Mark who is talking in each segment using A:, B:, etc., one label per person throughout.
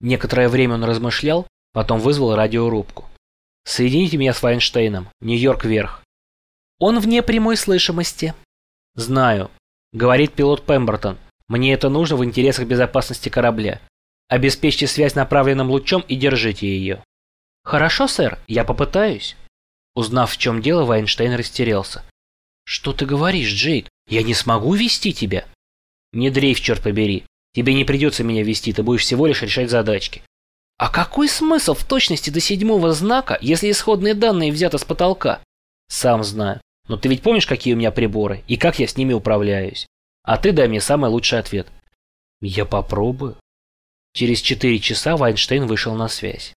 A: Некоторое время он размышлял, потом вызвал радиорубку. «Соедините меня с Вайнштейном. Нью-Йорк вверх».
B: «Он вне прямой слышимости».
A: «Знаю», — говорит пилот Пембертон. «Мне это нужно в интересах безопасности корабля. Обеспечьте связь направленным лучом и держите ее».
B: «Хорошо, сэр, я попытаюсь».
A: Узнав, в чем дело, Вайнштейн растерялся.
B: «Что ты говоришь, Джейк? Я не смогу вести тебя».
A: «Не дрейф, черт побери. Тебе не придется меня вести, ты будешь всего лишь решать задачки».
B: «А какой смысл в точности до седьмого знака, если исходные данные взяты с потолка?»
A: «Сам знаю. Но ты ведь помнишь, какие у меня приборы и как я с ними управляюсь? А ты дай мне самый лучший ответ».
B: «Я попробую».
A: Через четыре часа Вайнштейн вышел на связь.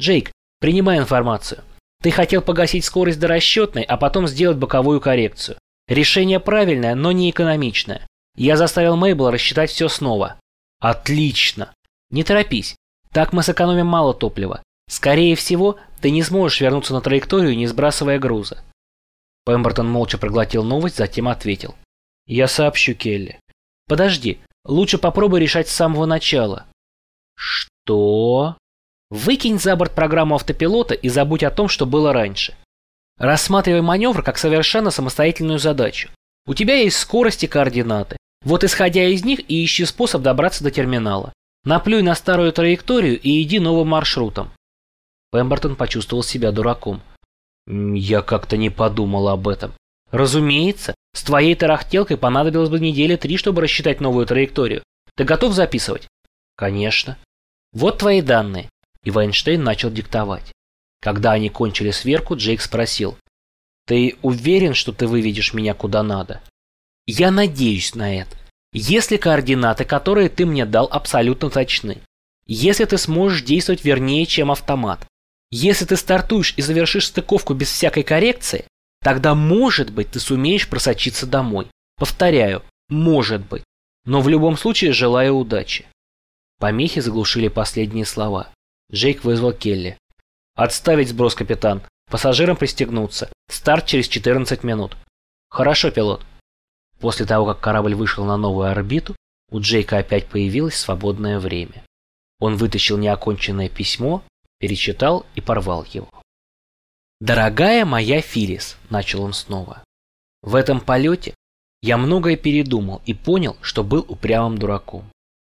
A: «Джейк, принимай информацию. Ты хотел погасить скорость до расчетной, а потом сделать боковую коррекцию. Решение правильное, но не экономичное. Я заставил Мейбл рассчитать все снова. Отлично. Не торопись. Так мы сэкономим мало топлива. Скорее всего, ты не сможешь вернуться на траекторию, не сбрасывая груза. Пембертон молча проглотил новость, затем ответил. Я сообщу Келли. Подожди, лучше попробуй решать с самого начала. Что? Выкинь за борт программу автопилота и забудь о том, что было раньше. Рассматривай маневр как совершенно самостоятельную задачу. У тебя есть скорость и координаты. Вот исходя из них и ищи способ добраться до терминала. Наплюй на старую траекторию и иди новым маршрутом. Пембертон почувствовал себя дураком. Я как-то не подумал об этом. Разумеется, с твоей тарахтелкой понадобилось бы недели три, чтобы рассчитать новую траекторию. Ты готов записывать? Конечно. Вот твои данные и Вайнштейн начал диктовать. Когда они кончили сверку, Джейк спросил. «Ты уверен, что ты выведешь меня куда надо?» «Я надеюсь на это. Если координаты, которые ты мне дал, абсолютно точны. Если ты сможешь действовать вернее, чем автомат. Если ты стартуешь и завершишь стыковку без всякой коррекции, тогда, может быть, ты сумеешь просочиться домой. Повторяю, может быть. Но в любом случае желаю удачи. Помехи заглушили последние слова. Джейк вызвал Келли. «Отставить сброс, капитан. Пассажирам пристегнуться. Старт через 14 минут». «Хорошо, пилот». После того, как корабль вышел на новую орбиту, у Джейка опять появилось свободное время. Он вытащил неоконченное письмо, перечитал и порвал его. «Дорогая моя Филис», — начал он снова, — «в этом полете я многое передумал и понял, что был упрямым дураком.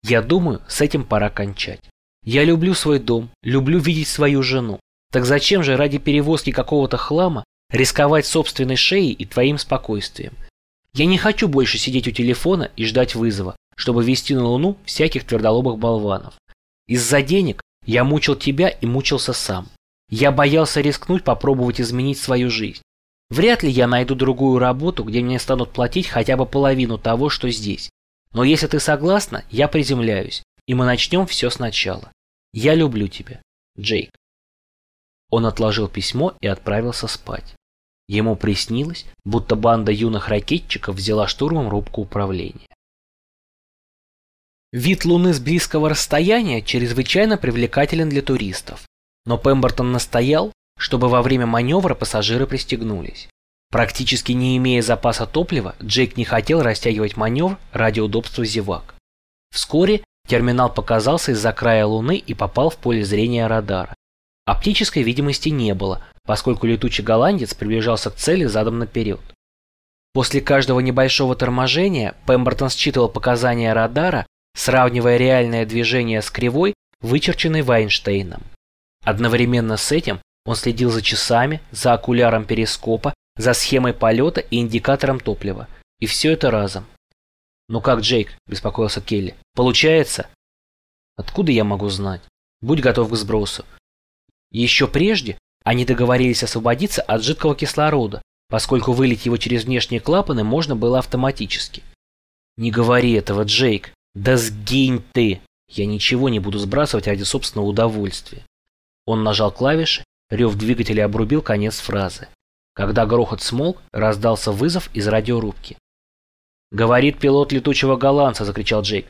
A: Я думаю, с этим пора кончать. Я люблю свой дом, люблю видеть свою жену. Так зачем же ради перевозки какого-то хлама рисковать собственной шеей и твоим спокойствием? Я не хочу больше сидеть у телефона и ждать вызова, чтобы вести на Луну всяких твердолобых болванов. Из-за денег я мучил тебя и мучился сам. Я боялся рискнуть попробовать изменить свою жизнь. Вряд ли я найду другую работу, где мне станут платить хотя бы половину того, что здесь. Но если ты согласна, я приземляюсь и мы начнем все сначала. Я люблю тебя, Джейк. Он отложил письмо и отправился спать. Ему приснилось, будто банда юных ракетчиков взяла штурмом рубку управления. Вид Луны с близкого расстояния чрезвычайно привлекателен для туристов, но Пембертон настоял, чтобы во время маневра пассажиры пристегнулись. Практически не имея запаса топлива, Джейк не хотел растягивать маневр ради удобства зевак. Вскоре Терминал показался из-за края Луны и попал в поле зрения радара. Оптической видимости не было, поскольку летучий голландец приближался к цели задом наперед. После каждого небольшого торможения Пембертон считывал показания радара, сравнивая реальное движение с кривой, вычерченной Вайнштейном. Одновременно с этим он следил за часами, за окуляром перископа, за схемой полета и индикатором топлива. И все это разом. «Ну как, Джейк?» – беспокоился Келли. «Получается?» «Откуда я могу знать? Будь готов к сбросу». Еще прежде они договорились освободиться от жидкого кислорода, поскольку вылить его через внешние клапаны можно было автоматически. «Не говори этого, Джейк! Да сгинь ты! Я ничего не буду сбрасывать ради собственного удовольствия!» Он нажал клавиши, рев двигателя обрубил конец фразы. Когда грохот смолк, раздался вызов из радиорубки. «Говорит пилот летучего голландца», – закричал Джейк.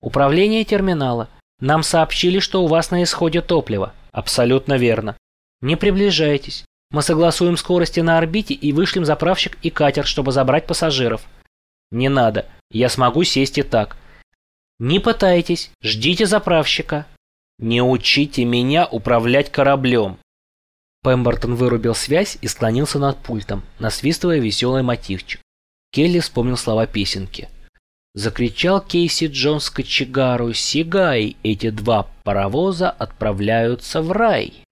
A: «Управление терминала. Нам сообщили, что у вас на исходе топлива». «Абсолютно верно. Не приближайтесь. Мы согласуем скорости на орбите и вышлем заправщик и катер, чтобы забрать пассажиров». «Не надо. Я смогу сесть и так». «Не пытайтесь. Ждите заправщика». Не учите меня управлять кораблем.
B: Пембертон вырубил связь и склонился над пультом, насвистывая веселый мотивчик. Келли вспомнил слова песенки. Закричал Кейси Джонс кочегару «Сигай! Эти два паровоза отправляются в рай!»